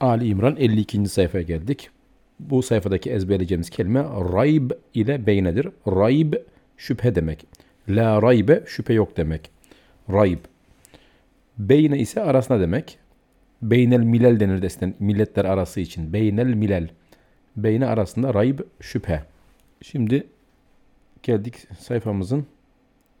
Ali İmran 52. sayfaya geldik. Bu sayfadaki ezberleyeceğimiz kelime rayb ile beynedir. Rayb şüphe demek. La raybe şüphe yok demek. Rayb. Beyne ise arasına demek. Beynel milel denir desten milletler arası için. Beynel milel. Beyne arasında rayb şüphe. Şimdi geldik sayfamızın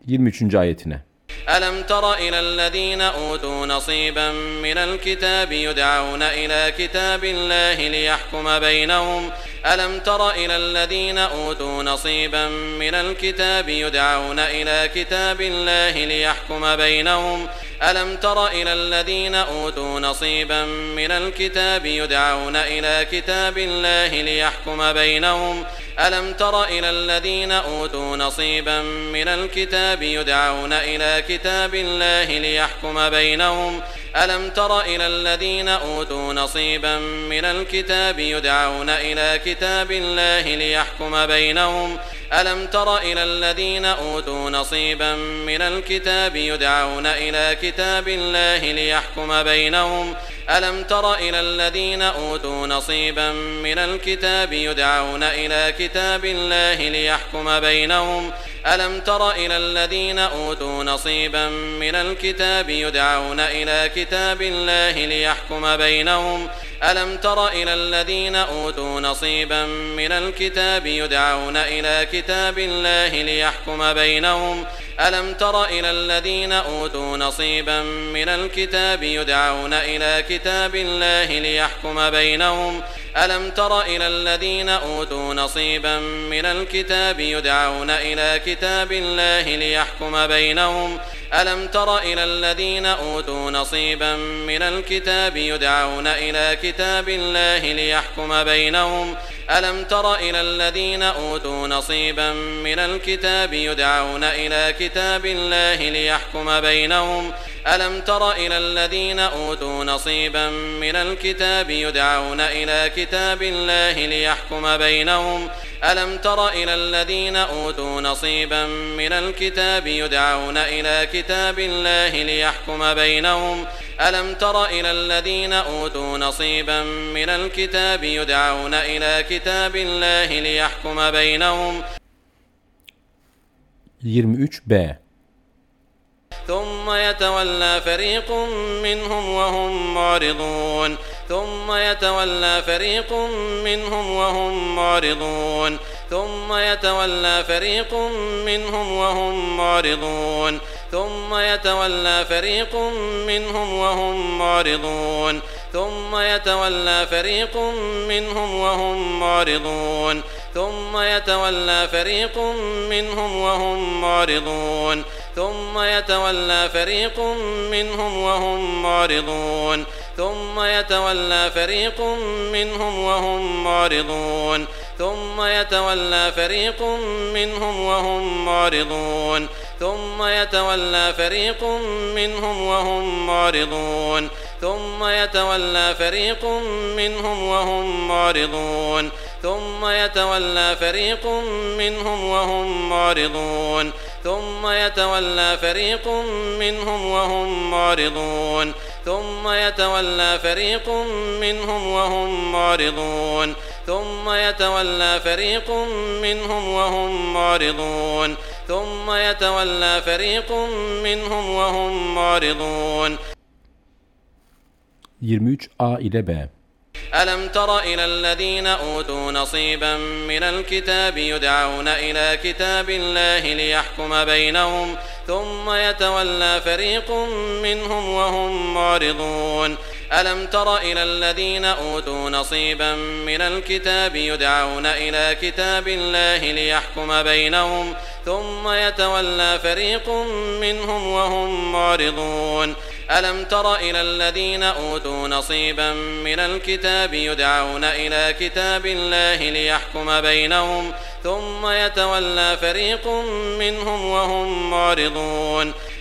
23. ayetine. ألم تر إلى الذين أوتوا نصيبا من الكتاب يدعون إلى كتاب الله ليحكم بينهم ألم تر إلى الذين أوتوا نصيبا من الكتاب يدعون إلى كتاب الله ليحكم بينهم؟ ألم تر إلى الذين أوتوا نصيبا من الكتاب يدعون إلى كتاب الله ليحكم بينهم؟ ألم تر إلى الذين أوتوا نصيبا من الكتاب يدعون إلى كتاب الله ليحكم بينهم؟ ألم تر إلى الذين أوتوا نصيبا من الكتاب يدعون إلى كتاب الله ليحكم بينهم ألم تر إلى الذين أوتوا نصيبا من الكتاب يدعون إلى كتاب الله ليحكم بينهم؟ ألم تر إلى الذين أوتوا نصيبا من الكتاب يدعون إلى كتاب الله ليحكم بينهم؟ ألم تر إلى الذين أوتوا نصيبا من الكتاب يدعون إلى كتاب الله ليحكم بينهم؟ ألم تر إلى الذين أوتوا نصيبا من الكتاب يدعون إلى كتاب الله ليحكم بينهم ألم تر إلى الذين أوتوا نصيبا من الكتاب يدعون إلى كتاب الله ليحكم بينهم؟ ألم تر إلى الذين أوتوا نصيبا من الكتاب يدعون إلى كتاب الله ليحكم بينهم؟ ألم تر إلى الذين أوتوا نصيبا من الكتاب يدعون إلى كتاب الله ليحكم بينهم؟ ألم تر إلى الذين أوتوا نصيبا من الكتاب يدعون إلى كتاب الله ليحكم بينهم ألم تر إلى الذين أوتوا نصيبا من الكتاب يدعون إلى كتاب الله ليحكم بينهم؟ ألم تر إلى الذين أوتوا نصيبا من الكتاب يدعون إلى كتاب الله ليحكم بينهم؟ ألم تر إلى الذين أوتوا نصيبا من الكتاب يدعون إلى كتاب الله ليحكم بينهم؟ 23b ثم يتولى فريق منهم وهم معرضون. ثم يتولى فريق منهم وهم معرضون. ثم يتولى فريق منهم وهم معرضون. ثم يتولى فريق منهم وهم معرضون. ثم يتولى فريق منهم وهم معرضون. ثم يتولى فريق منهم وهم معرضون. ثم يتولى فريق منهم وهم معرضون. ثم يتولى فريق منهم وهم معرضون. ثم يتولى فريق منهم وهم معرضون. ثم يتولى فريق منهم وهم معرضون. ثم يتولى فريق منهم وهم معرضون. ثم يتولى فريق منهم وهم معرضون. ثم يتولى فريق منهم وهم معرضون. ثم يتولى فريق منهم وهم معرضون. ثم يتولى فريق منهم وهم معرضون. ثم يتولى فريق منهم وهم معرضون. 23a ile b. ألم تر إلى الذين أوتوا نصيبا من الكتاب يدعون إلى كتاب الله ليحكم بينهم ثم يتولى فريق منهم وهم معرضون ألم تر إلى الذين أوتوا نصيبا من الكتاب يدعون إلى كتاب الله ليحكم بينهم ثم يتولى فريق منهم وهم معرضون ألم تر إلى الذين أوتوا نصيبا من الكتاب يدعون إلى كتاب الله ليحكم بينهم ثم يتولى فريق منهم وهم معرضون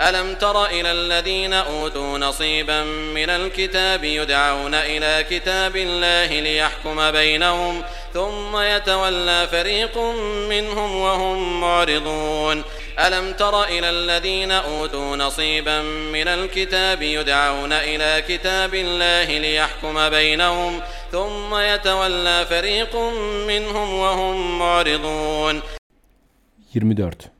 ألم تر إلى الذين أوتوا نصيبا من الكتاب يدعون إلى كتاب الله ليحكم بينهم ثم يتولى فريق منهم وهم معرضون ألم تر إلى الذين أوتوا نصيبا من الكتاب يدعون إلى كتاب الله ليحكم بينهم ثم يتولى فريق منهم وهم معرضون. 24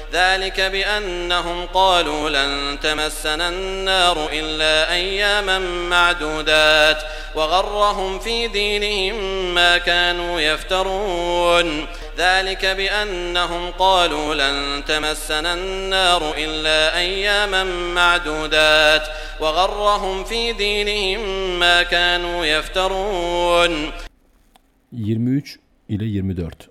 ذلك بأنهم قالوا لن تمسنا النار إلا أياما معدودات وغرهم في دينهم ما كانوا يفترون. ذلك بأنهم قالوا لن تمسنا النار إلا أياما معدودات وغرهم في دينهم ما كانوا يفترون. 23 ile 24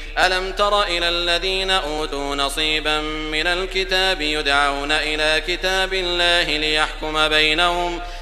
ألم تر إلى الذين أوتوا نصيبا من الكتاب يدعون إلى كتاب الله ليحكم بينهم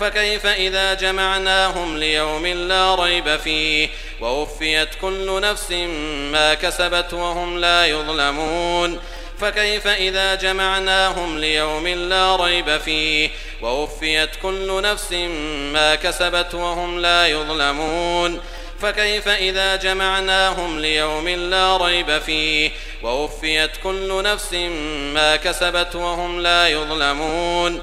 فكيف إذا جمعناهم ليوم لا ريب فيه ووفيت كل نفس ما كسبت وهم لا يظلمون فكيف إذا جمعناهم ليوم لا ريب فيه ووفيت كل نفس ما كسبت وهم لا يظلمون فكيف إذا جمعناهم ليوم لا ريب فيه ووفيت كل نفس ما كسبت وهم لا يظلمون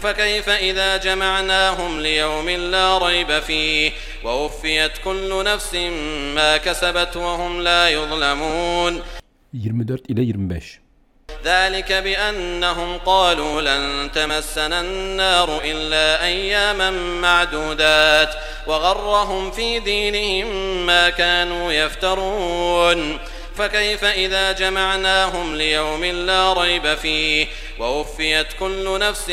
فكيف إذا جمعناهم ليوم لا ريب فيه؟ ووفيت كل نفس ما كسبت وهم لا يظلمون. 24 إلى 25 ذلك بأنهم قالوا لن تمسنا النار إلا أياما معدودات وغرهم في دينهم ما كانوا يفترون. فكيف إذا جمعناهم ليوم لا ريب فيه؟ ووفيت كل نفس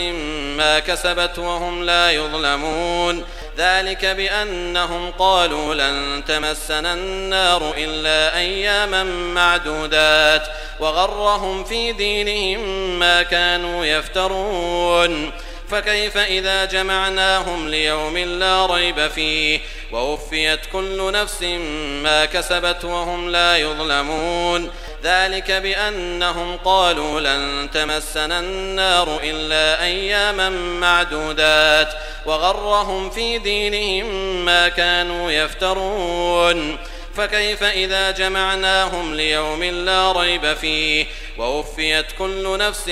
ما كسبت وهم لا يظلمون. ذلك بأنهم قالوا لن تمسنا النار إلا أياما معدودات وغرهم في دينهم ما كانوا يفترون. فكيف إذا جمعناهم ليوم لا ريب فيه؟ ووفيت كل نفس ما كسبت وهم لا يظلمون. ذلك بأنهم قالوا لن تمسنا النار إلا أياما معدودات وغرهم في دينهم ما كانوا يفترون. فكيف إذا جمعناهم ليوم لا ريب فيه؟ ووفيت كل نفس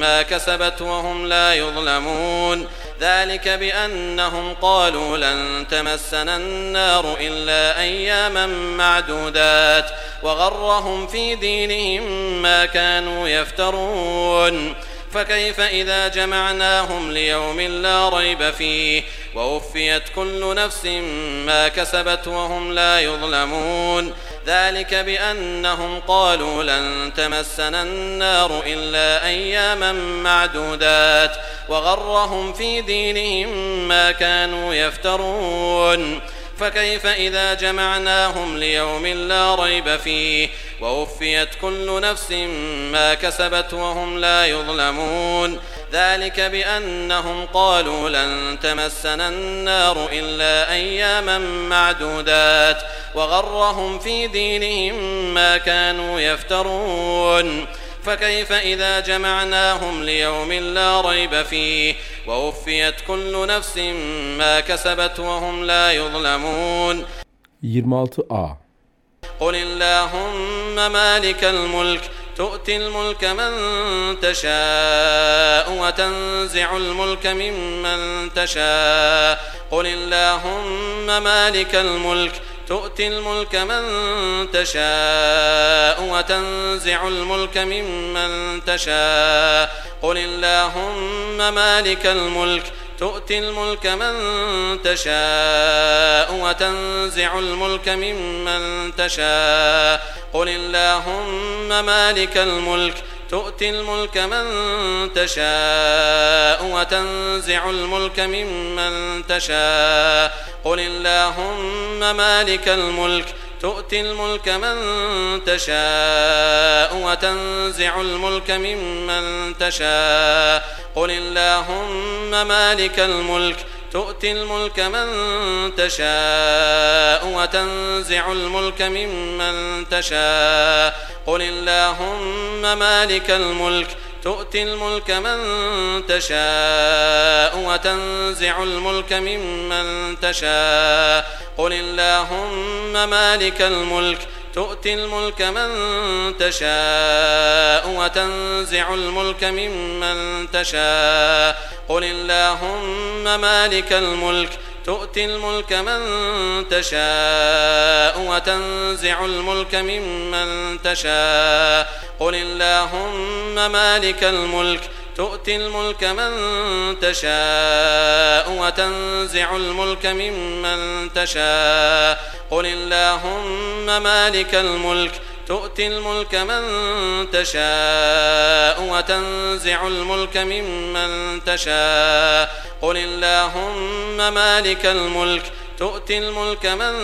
ما كسبت وهم لا يظلمون. ذلك بأنهم قالوا لن تمسنا النار إلا أياما معدودات وغرهم في دينهم ما كانوا يفترون. فكيف إذا جمعناهم ليوم لا ريب فيه؟ ووفيت كل نفس ما كسبت وهم لا يظلمون. ذلك بأنهم قالوا لن تمسنا النار إلا أياما معدودات. وغرهم في دينهم ما كانوا يفترون. فكيف إذا جمعناهم ليوم لا ريب فيه؟ ووفيت كل نفس ما كسبت وهم لا يظلمون. ذلك بأنهم قالوا لن تمسنا النار إلا أياما معدودات. وغرهم في دينهم ما كانوا يفترون. فكيف إذا جمعناهم ليوم لا ريب فيه ووفيت كل نفس ما كسبت وهم لا يظلمون. 26a قل اللهم مالك الملك تؤتي الملك من تشاء وتنزع الملك ممن تشاء. قل اللهم مالك الملك تؤتي الملك من تشاء وتنزع الملك ممن تشاء. قل اللهم مالك الملك تؤتي الملك من تشاء وتنزع الملك ممن تشاء. قل اللهم مالك الملك تؤتي الملك من تشاء وتنزع الملك ممن تشاء. قل اللهم مالك الملك تؤتي الملك من تشاء وتنزع الملك ممن تشاء. قل اللهم مالك الملك تؤتي الملك من تشاء وتنزع الملك ممن تشاء. قل اللهم مالك الملك تؤتي الملك من تشاء وتنزع الملك ممن تشاء. قل اللهم مالك الملك تؤتي الملك من تشاء وتنزع الملك ممن تشاء. قل اللهم مالك الملك تؤتي الملك من تشاء وتنزع الملك ممن تشاء. قل اللهم مالك الملك تؤتي الملك من تشاء وتنزع الملك ممن تشاء. قل اللهم مالك الملك تؤتي الملك من تشاء وتنزع الملك ممن تشاء. قل اللهم مالك الملك تؤتي الملك من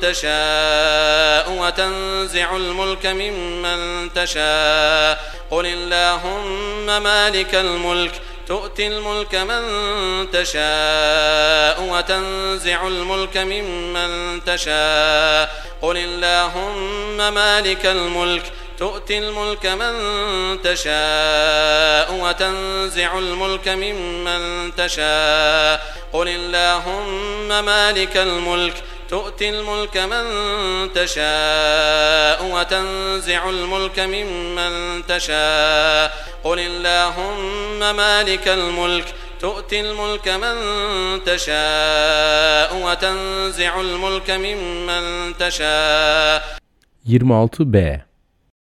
تشاء وتنزع الملك ممن تشاء. قل اللهم مالك الملك تؤتي الملك من تشاء وتنزع الملك ممن تشاء. قل اللهم مالك الملك تؤتي الملك من تشاء وتنزع الملك ممن تشاء. قل اللهم مالك الملك تؤتي الملك من تشاء وتنزع الملك ممن تشاء. قل اللهم مالك الملك تؤتي الملك من تشاء وتنزع الملك ممن تشاء. 26b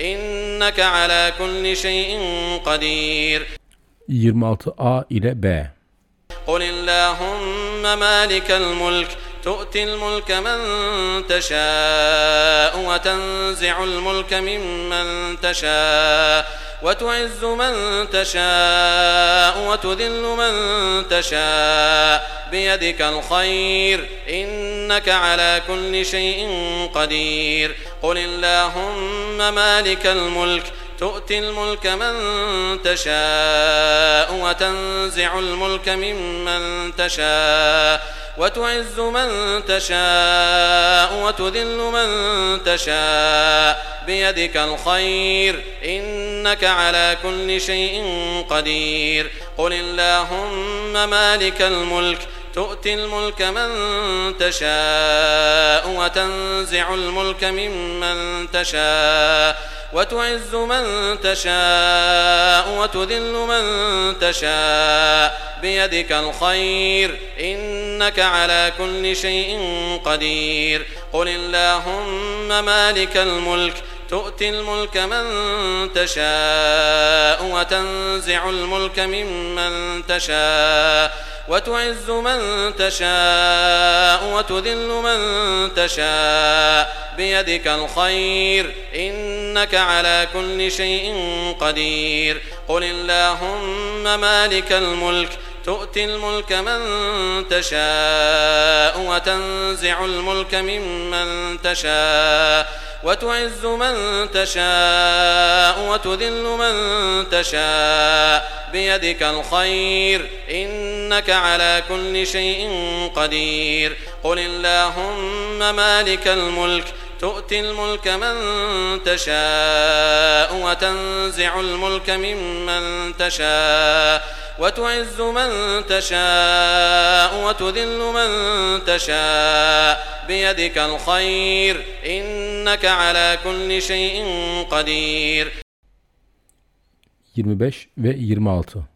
إنك على كل شيء قدير. 26a ile B قل اللهم مالك الملك تؤتي الملك من تشاء وتنزع الملك ممن تشاء. وتعز من تشاء وتذل من تشاء بيدك الخير إنك على كل شيء قدير قل اللهم مالك الملك تؤتي الملك من تشاء وتنزع الملك ممن تشاء وتعز من تشاء وتذل من تشاء بيدك الخير إنك على كل شيء قدير قل اللهم مالك الملك تؤتي الملك من تشاء وتنزع الملك ممن تشاء وتعز من تشاء وتذل من تشاء بيدك الخير إنك على كل شيء قدير قل اللهم مالك الملك تؤتي الملك من تشاء وتنزع الملك ممن تشاء وتعز من تشاء وتذل من تشاء بيدك الخير إنك على كل شيء قدير قل اللهم مالك الملك تؤتي الملك من تشاء وتنزع الملك ممن تشاء وتعز من تشاء وتذل من تشاء بيدك الخير إنك على كل شيء قدير قل اللهم مالك الملك تؤتي الملك من تشاء وتنزع الملك ممن تشاء وتعز من تشاء وتذل من تشاء بيدك الخير إنك على كل شيء قدير. 25 ve 26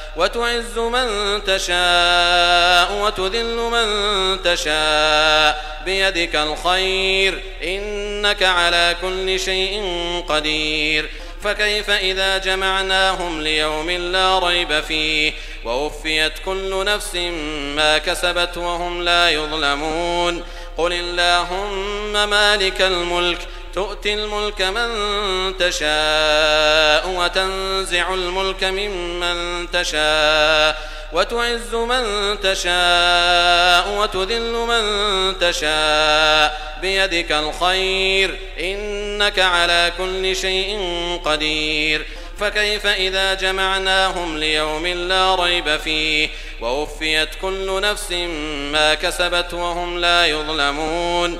وتعز من تشاء وتذل من تشاء بيدك الخير إنك على كل شيء قدير فكيف إذا جمعناهم ليوم لا ريب فيه ووفيت كل نفس ما كسبت وهم لا يظلمون قل اللهم مالك الملك تؤتي الملك من تشاء وتنزع الملك ممن تشاء وتعز من تشاء وتذل من تشاء بيدك الخير إنك على كل شيء قدير فكيف إذا جمعناهم ليوم لا ريب فيه ووفيت كل نفس ما كسبت وهم لا يظلمون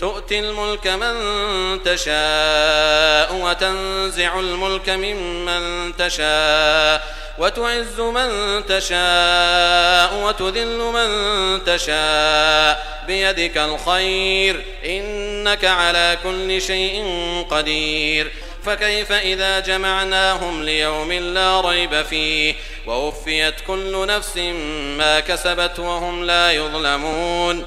تؤتي الملك من تشاء وتنزع الملك ممن تشاء وتعز من تشاء وتذل من تشاء بيدك الخير إنك على كل شيء قدير فكيف إذا جمعناهم ليوم لا ريب فيه ووفيت كل نفس ما كسبت وهم لا يظلمون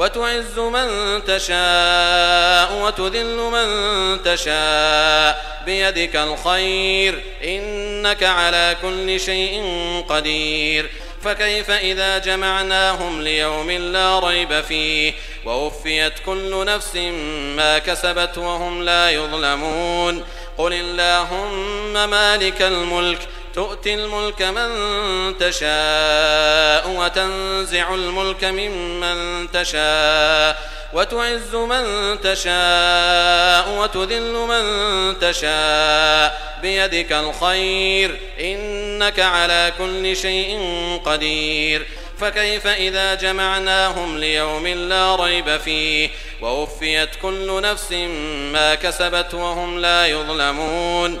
وتعز من تشاء وتذل من تشاء بيدك الخير إنك على كل شيء قدير فكيف إذا جمعناهم ليوم لا ريب فيه ووفيت كل نفس ما كسبت وهم لا يظلمون قل اللهم مالك الملك تؤتي الملك من تشاء وتنزع الملك ممن تشاء وتعز من تشاء وتذل من تشاء بيدك الخير إنك على كل شيء قدير فكيف إذا جمعناهم ليوم لا ريب فيه ووفيت كل نفس ما كسبت وهم لا يظلمون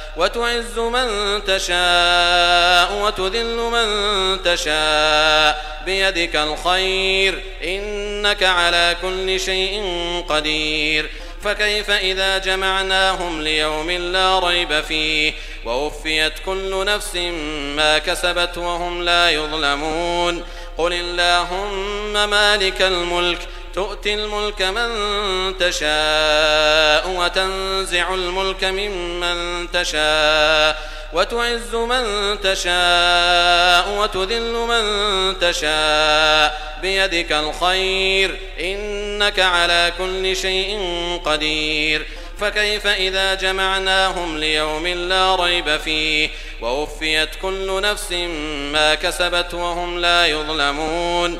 وتعز من تشاء وتذل من تشاء بيدك الخير إنك على كل شيء قدير فكيف إذا جمعناهم ليوم لا ريب فيه ووفيت كل نفس ما كسبت وهم لا يظلمون قل اللهم مالك الملك تؤتي الملك من تشاء وتنزع الملك ممن تشاء وتعز من تشاء وتذل من تشاء بيدك الخير إنك على كل شيء قدير فكيف إذا جمعناهم ليوم لا ريب فيه ووفيت كل نفس ما كسبت وهم لا يظلمون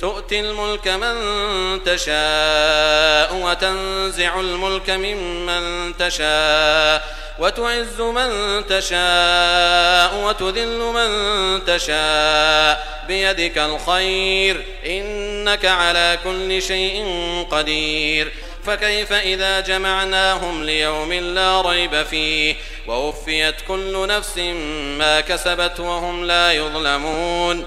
تؤتي الملك من تشاء وتنزع الملك ممن تشاء وتعز من تشاء وتذل من تشاء بيدك الخير إنك على كل شيء قدير فكيف إذا جمعناهم ليوم لا ريب فيه ووفيت كل نفس ما كسبت وهم لا يظلمون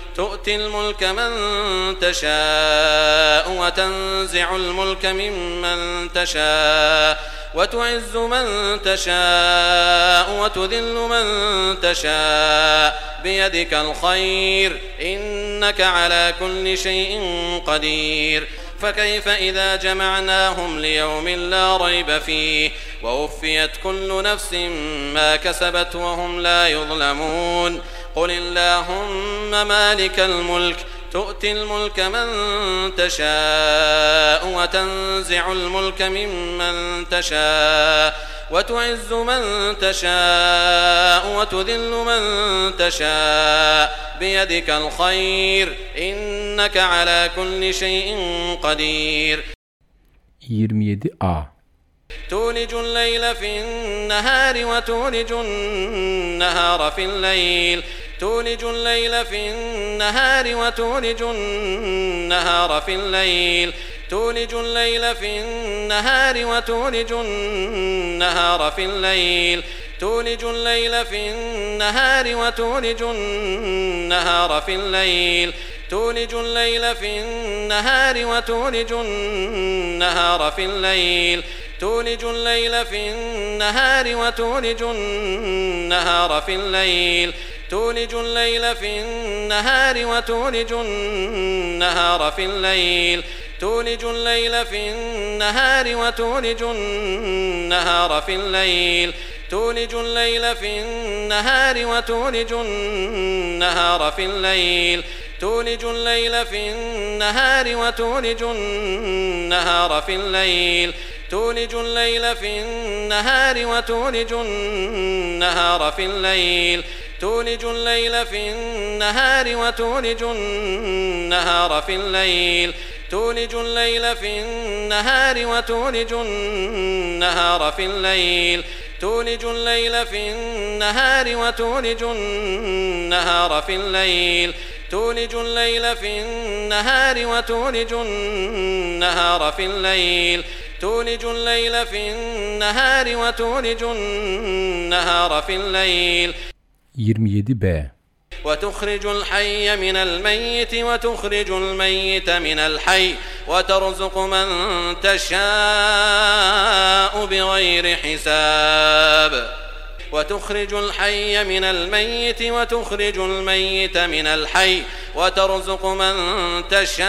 تؤتي الملك من تشاء وتنزع الملك ممن تشاء وتعز من تشاء وتذل من تشاء بيدك الخير إنك على كل شيء قدير فكيف إذا جمعناهم ليوم لا ريب فيه ووفيت كل نفس ما كسبت وهم لا يظلمون قل اللهم مالك الملك تؤتي الملك من تشاء وتنزع الملك ممن تشاء وتعز من تشاء وتذل من تشاء. بيدك الخير إنك على كل شيء قدير. 27a تولج الليل في النهار وتولج النهار في الليل. تولج الليل في النهار وتولج النهار في الليل. تولج الليل في النهار وتولج النهار في الليل. تولج الليل في النهار وتولج النهار في الليل. تولج الليل في النهار وتولج النهار في الليل. تولج الليل في النهار وتولج النهار في الليل. تولج الليل في النهار وتولج النهار في الليل. تولج الليل في النهار وتولج النهار في الليل. تولج الليل في النهار وتولج النهار في الليل. تولج الليل في النهار وتولج النهار في الليل. تولج الليل في النهار وتولج النهار في الليل. تولج الليل في النهار وتولج النهار في الليل. تولج الليل في النهار وتولج النهار في الليل. تولج الليل في النهار وتولج النهار في الليل. تولج الليل في النهار وتولج النهار في الليل. تولج الليل في النهار وتولج النهار في الليل. 27b وتخرج الحي من الميت وتخرج الميت من الحي وترزق من تشاء بغير حساب. وتخرج الحي من الميت وتخرج الميت من الحي وترزق من تشاء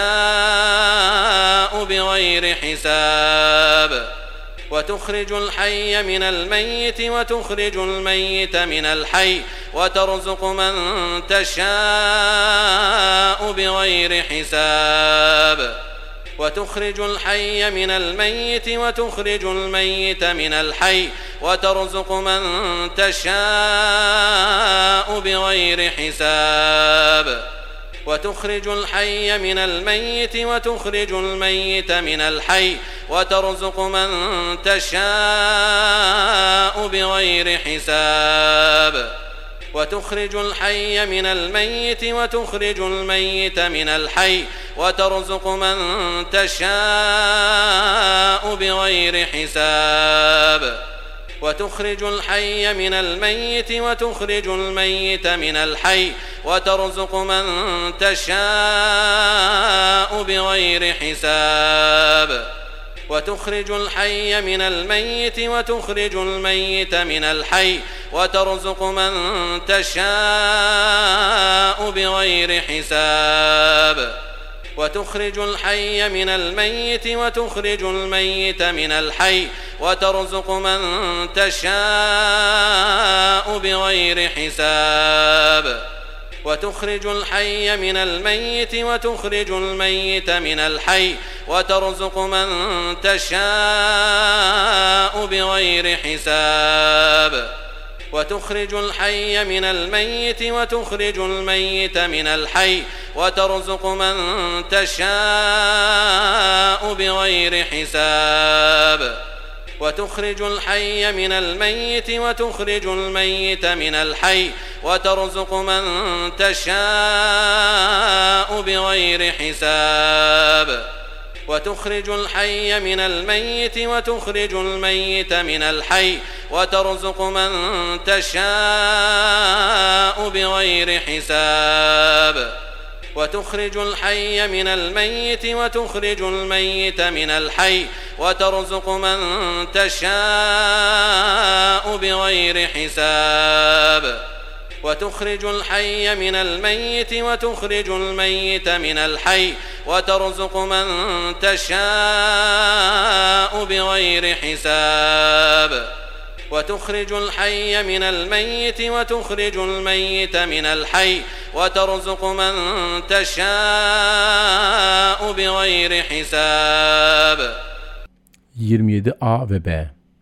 بغير حساب. وتخرج الحي من الميت وتخرج الميت من الحي وترزق من تشاء بغير حساب. وتخرج الحي من الميت وتخرج الميت من الحي وترزق من تشاء بغير حساب. وتخرج الحي من الميت وتخرج الميت من الحي وترزق من تشاء بغير حساب. وتخرج الحي من الميت وتخرج الميت من الحي وترزق من تشاء بغير حساب. وتخرج الحي من الميت وتخرج الميت من الحي وترزق من تشاء بغير حساب. وتخرج الحي من الميت وتخرج الميت من الحي وترزق من تشاء بغير حساب. وتخرج الحي من الميت وتخرج الميت من الحي وترزق من تشاء بغير حساب. وتخرج الحي من الميت وتخرج الميت من الحي وترزق من تشاء بغير حساب. وتخرج الحي من الميت وتخرج الميت من الحي وترزق من تشاء بغير حساب. وتخرج الحي من الميت وتخرج الميت من الحي وترزق من تشاء بغير حساب. وتخرج الحي من الميت وتخرج الميت من الحي وترزق من تشاء بغير حساب. وتخرج الحي من الميت وتخرج الميت من الحي وترزق من تشاء بغير حساب. وتخرج الحي من الميت وتخرج الميت من الحي وترزق من تشاء بغير حساب. وتخرج الحي من الميت وتخرج الميت من الحي وترزق من تشاء بغير حساب. 27a ve B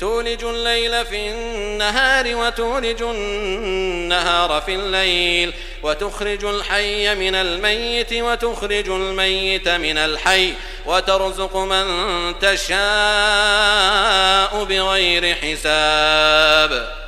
تولج الليل في النهار وتولج النهار في الليل وتخرج الحي من الميت وتخرج الميت من الحي وترزق من تشاء بغير حساب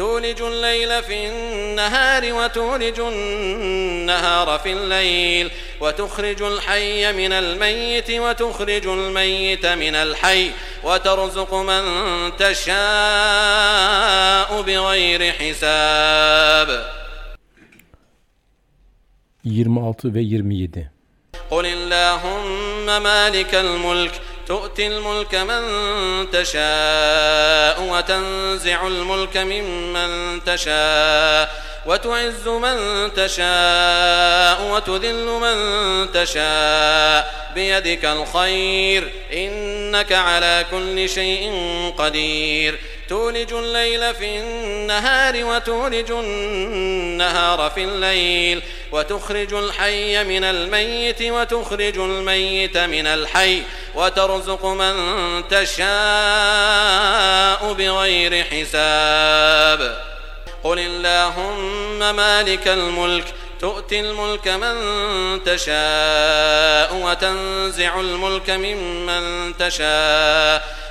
تولج الليل في النهار وتولج النهار في الليل وتخرج الحي من الميت وتخرج الميت من الحي وترزق من تشاء بغير حساب. 26 ve 27 قل اللهم مالك الملك تؤتي الملك من تشاء وتنزع الملك ممن تشاء وتعز من تشاء وتذل من تشاء بيدك الخير إنك على كل شيء قدير تولج الليل في النهار وتولج النهار في الليل وتخرج الحي من الميت وتخرج الميت من الحي وترزق من تشاء بغير حساب. قل اللهم مالك الملك تؤتي الملك من تشاء وتنزع الملك ممن تشاء.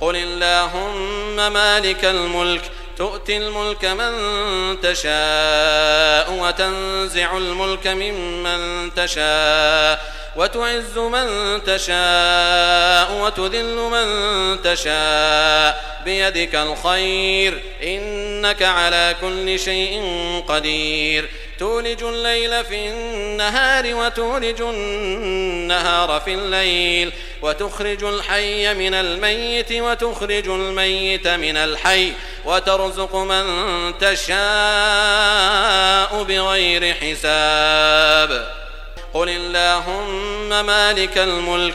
قل اللهم مالك الملك تؤتي الملك من تشاء وتنزع الملك ممن تشاء وتعز من تشاء وتذل من تشاء بيدك الخير إنك على كل شيء قدير تولج الليل في النهار وتولج النهار في الليل وتخرج الحي من الميت وتخرج الميت من الحي وترزق من تشاء بغير حساب. قل اللهم مالك الملك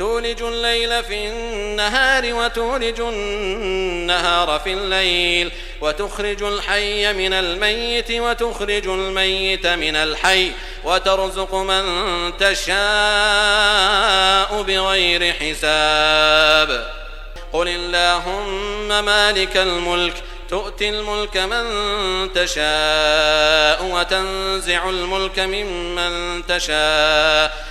تولج الليل في النهار وتولج النهار في الليل وتخرج الحي من الميت وتخرج الميت من الحي وترزق من تشاء بغير حساب. قل اللهم مالك الملك تؤتي الملك من تشاء وتنزع الملك ممن تشاء.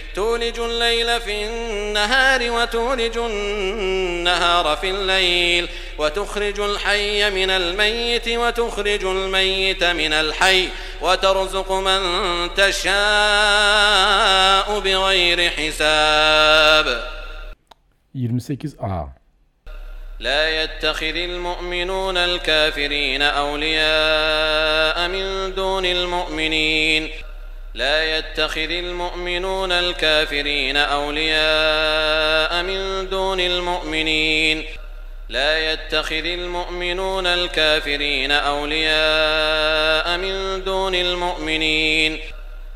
تولج الليل في النهار وتولج النهار في الليل وتخرج الحي من الميت وتخرج الميت من الحي وترزق من تشاء بغير حساب. 28a لا يتخذ المؤمنون الكافرين أولياء من دون المؤمنين. لا يتخذ المؤمنون الكافرين أولياء من دون المؤمنين. لا يتخذ المؤمنون الكافرين أولياء من دون المؤمنين.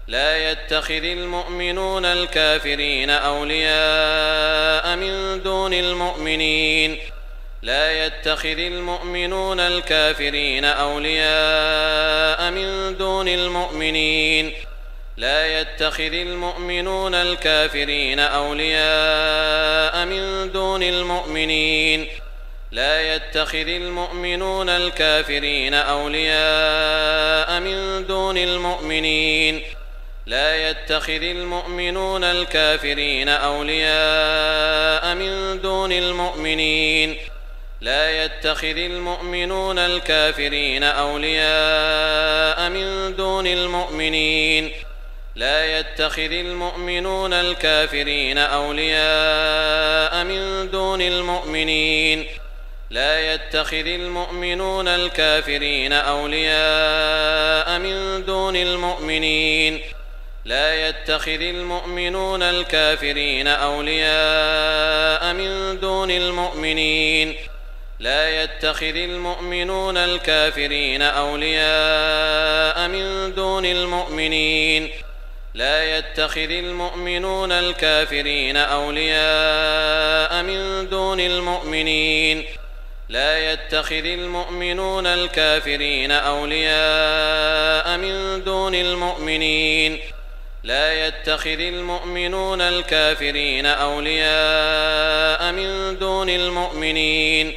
لا يتخذ المؤمنون الكافرين أولياء من دون المؤمنين. لا يتخذ المؤمنون الكافرين أولياء من دون المؤمنين. لا يتخذ المؤمنون الكافرين أولياء من دون المؤمنين. لا يتخذ المؤمنون الكافرين أولياء من دون المؤمنين. لا يتخذ المؤمنون الكافرين أولياء من دون المؤمنين. لا يتخذ المؤمنون الكافرين أولياء من دون المؤمنين. لا يتخذ المؤمنون الكافرين أولياء من دون المؤمنين. لا يتخذ المؤمنون الكافرين أولياء من دون المؤمنين. لا يتخذ المؤمنون الكافرين أولياء من دون المؤمنين. لا يتخذ المؤمنون الكافرين أولياء من دون المؤمنين. لا يتخذ المؤمنون الكافرين أولياء من دون المؤمنين. لا يتخذ المؤمنون الكافرين أولياء من دون المؤمنين. لا يتخذ المؤمنون الكافرين أولياء من دون المؤمنين.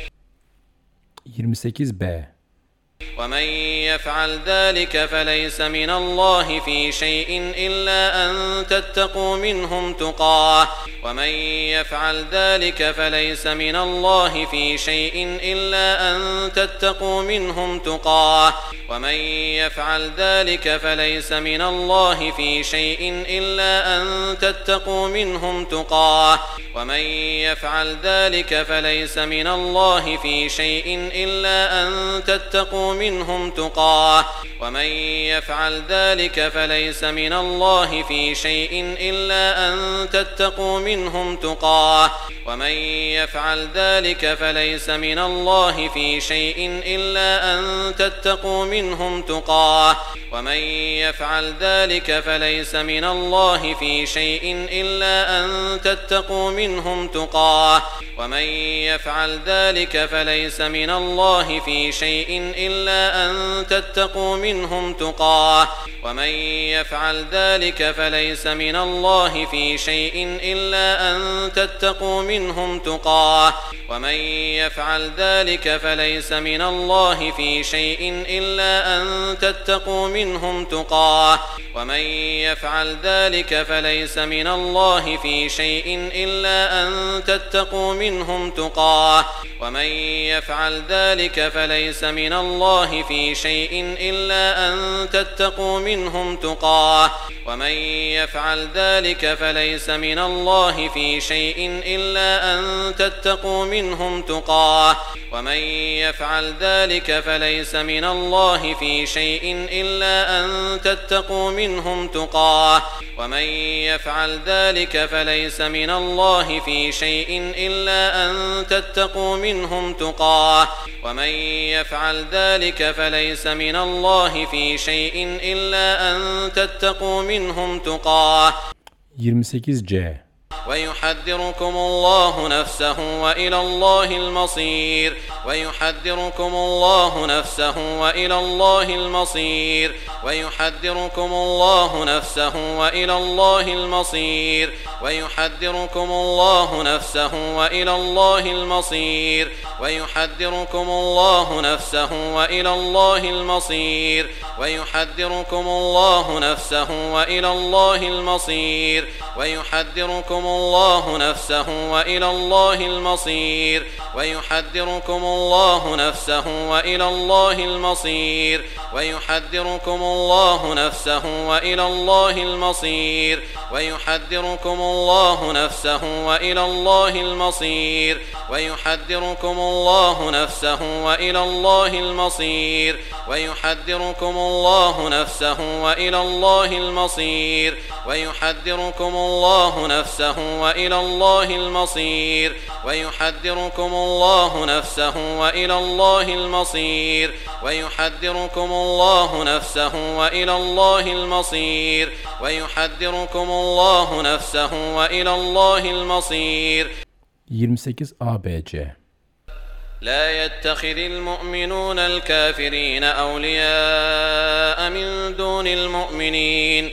28b ومن يفعل ذلك فليس من الله في شيء إلا أن تتقوا منهم تقاه. ومن يفعل ذلك فليس من الله في شيء إلا أن تتقوا منهم تقاه. ومن يفعل ذلك فليس من الله في شيء إلا أن تتقوا منهم تقاه. ومن يفعل ذلك فليس من الله في شيء إلا أن تتقوا منهم تقاه. ومن يفعل ذلك فليس من الله في شيء إلا أن تتقوا منهم تقاه. ومن يفعل ذلك فليس من الله في شيء إلا أن تتقوا منهم تقاه. ومن يفعل ذلك فليس من الله في شيء إلا أن تتقوا منهم تقاه. ومن يفعل ذلك فليس من الله في شيء إلا أن تتقوا منهم تقاه. ومن يفعل ذلك فليس من الله في شيء إلا أن تتقوا منهم تقاه. ومن يفعل ذلك فليس من الله في شيء إلا أن تتقوا منهم تقاه. ومن يفعل ذلك فليس من الله في شيء إلا أن تتقوا منهم تقاه. ومن يفعل ذلك فليس من الله في شيء إلا أن تتقوا منهم تقاه. ومن يفعل ذلك فليس من الله في شيء إلا أن تتقوا منهم تقاه. ومن يفعل ذلك فليس من الله في شيء إلا أن تتقوا منهم تقاه. ومن يفعل ذلك فليس من الله في شيء إلا أن تتقوا منهم تقاه. ومن يفعل ذلك فليس من الله في شيء إلا أن تتقوا منهم تقاه. 28c ويحذركم الله نفسه وإلى الله المصير. ويحذركم الله نفسه وإلى الله المصير. ويحذركم الله نفسه وإلى الله المصير. ويحذركم الله نفسه وإلى الله المصير. ويحذركم الله نفسه وإلى الله المصير. ويحذركم الله نفسه وإلى الله المصير. ويحذركم الله نفسه وإلى الله المصير. ويحذركم الله نفسه وإلى الله المصير. ويحذركم الله نفسه وإلى الله المصير. ويحذركم الله نفسه وإلى الله المصير. ويحذركم الله نفسه وإلى الله المصير. ويحذركم الله نفسه وإلى الله المصير. ويحذركم الله نفسه وإلى الله المصير. ويحذركم الله نفسه وإلى الله المصير. ويحذركم الله نفسه وإلى الله المصير. ويحذركم الله نفسه وإلى الله المصير. 28abc لا يتخذ المؤمنون الكافرين أولياء من دون المؤمنين.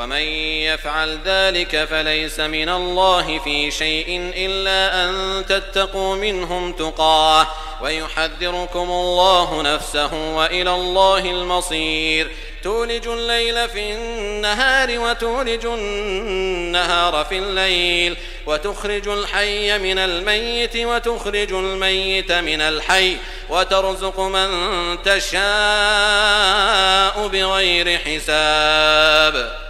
ومن يفعل ذلك فليس من الله في شيء إلا أن تتقوا منهم تقاه ويحذركم الله نفسه وإلى الله المصير. تولج الليل في النهار وتولج النهار في الليل وتخرج الحي من الميت وتخرج الميت من الحي وترزق من تشاء بغير حساب.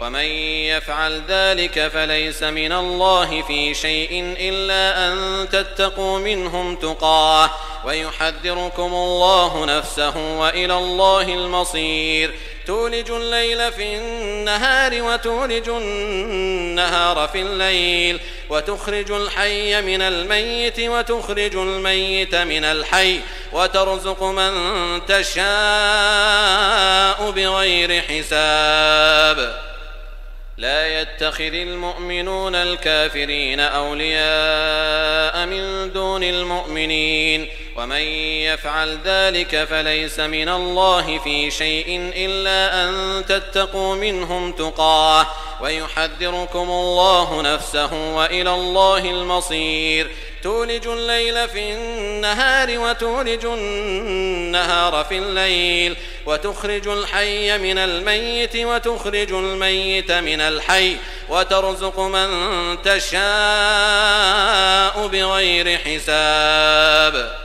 ومن يفعل ذلك فليس من الله في شيء إلا أن تتقوا منهم تقاه ويحذركم الله نفسه وإلى الله المصير. تولج الليل في النهار وتولج النهار في الليل وتخرج الحي من الميت وتخرج الميت من الحي وترزق من تشاء بغير حساب. لا يتخذ المؤمنون الكافرين أولياء من دون المؤمنين ومن يفعل ذلك فليس من الله في شيء إلا أن تتقوا منهم تقاه ويحذركم الله نفسه وإلى الله المصير. تولج الليل في النهار وتولج النهار في الليل وتخرج الحي من الميت وتخرج الميت من الحي وترزق من تشاء بغير حساب.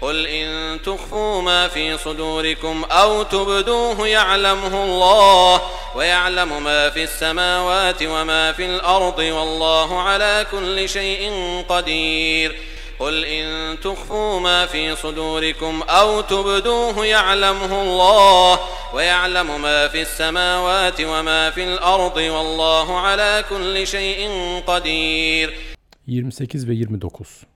قل إن تخفوا ما في صدوركم أو تبدوه يعلمه الله ويعلم ما في السماوات وما في الأرض والله على كل شيء قدير قل إن تخفوا ما في صدوركم أو تبدوه يعلمه الله ويعلم ما في السماوات وما في الأرض والله على كل شيء قدير 28 ve 29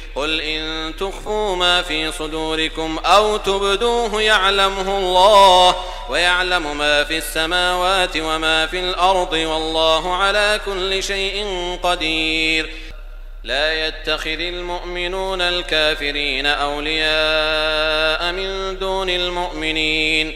قل إن تخفوا ما في صدوركم أو تبدوه يعلمه الله ويعلم ما في السماوات وما في الأرض والله على كل شيء قدير لا يتخذ المؤمنون الكافرين أولياء من دون المؤمنين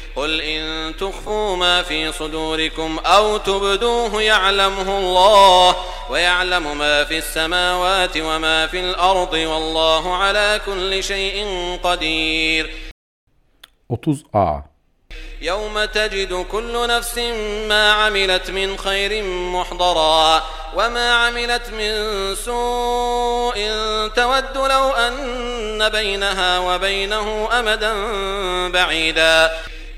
قل إن تخفوا ما في صدوركم أو تبدوه يعلمه الله ويعلم ما في السماوات وما في الأرض والله على كل شيء قدير. 30a يوم تجد كل نفس ما عملت من خير محضرا وما عملت من سوء تود لو أن بينها وبينه أمدا بعيدا.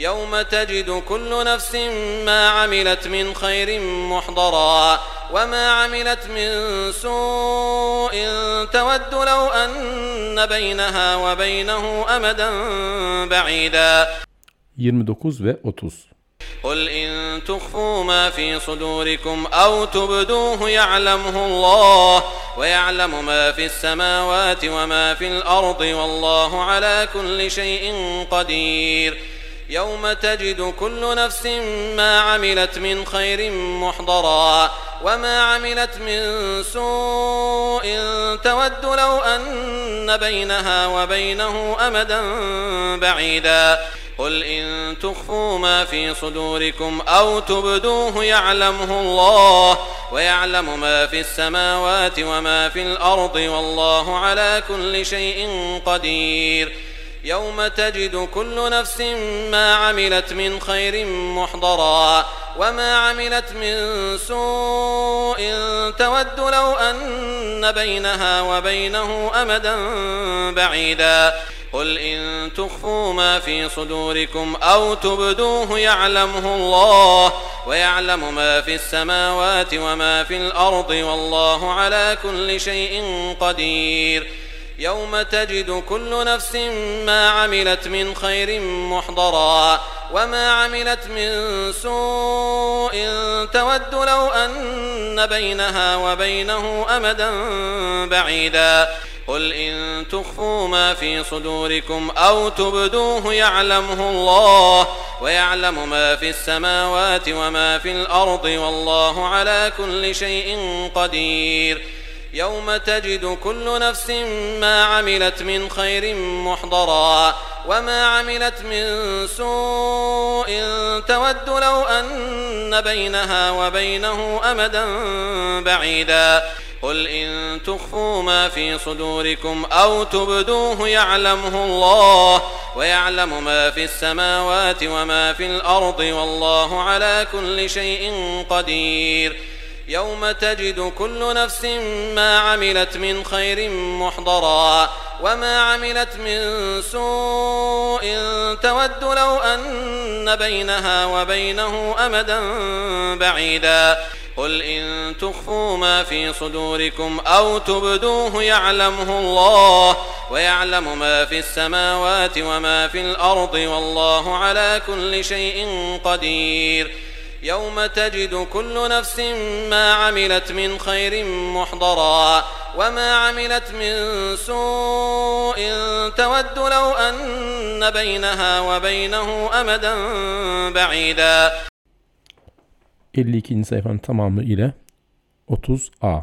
يوم تجد كل نفس ما عملت من خير محضرا وما عملت من سوء تود لو أن بينها وبينه أمدا بعيدا. 29 ve 30 قل إن تخفوا ما في صدوركم أو تبدوه يعلمه الله ويعلم ما في السماوات وما في الأرض والله على كل شيء قدير. يوم تجد كل نفس ما عملت من خير محضرا وما عملت من سوء تود لو أن بينها وبينه أمدا بعيدا. قل إن تخفوا ما في صدوركم أو تبدوه يعلمه الله ويعلم ما في السماوات وما في الأرض والله على كل شيء قدير. يوم تجد كل نفس ما عملت من خير محضرا وما عملت من سوء تود لو أن بينها وبينه أمدا بعيدا. قل إن تخفوا ما في صدوركم أو تبدوه يعلمه الله ويعلم ما في السماوات وما في الأرض والله على كل شيء قدير. يوم تجد كل نفس ما عملت من خير محضرا وما عملت من سوء تود لو أن بينها وبينه أمدا بعيدا قل إن تخفوا ما في صدوركم أو تبدوه يعلمه الله ويعلم ما في السماوات وما في الأرض والله على كل شيء قدير يوم تجد كل نفس ما عملت من خير محضرا وما عملت من سوء تود لو أن بينها وبينه أمدا بعيدا. قل إن تخفوا ما في صدوركم أو تبدوه يعلمه الله ويعلم ما في السماوات وما في الأرض والله على كل شيء قدير. يوم تجد كل نفس ما عملت من خير محضرا وما عملت من سوء تود لو أن بينها وبينه أمدا بعيدا. قل إن تخفوا ما في صدوركم أو تبدوه يعلمه الله ويعلم ما في السماوات وما في الأرض والله على كل شيء قدير. يوم تجد كل نفس ما عملت من خير محضرا وما عملت من سوء تود لو أن بينها وبينه أمدا بعيدا 52. sayfanın tamamı ile 30a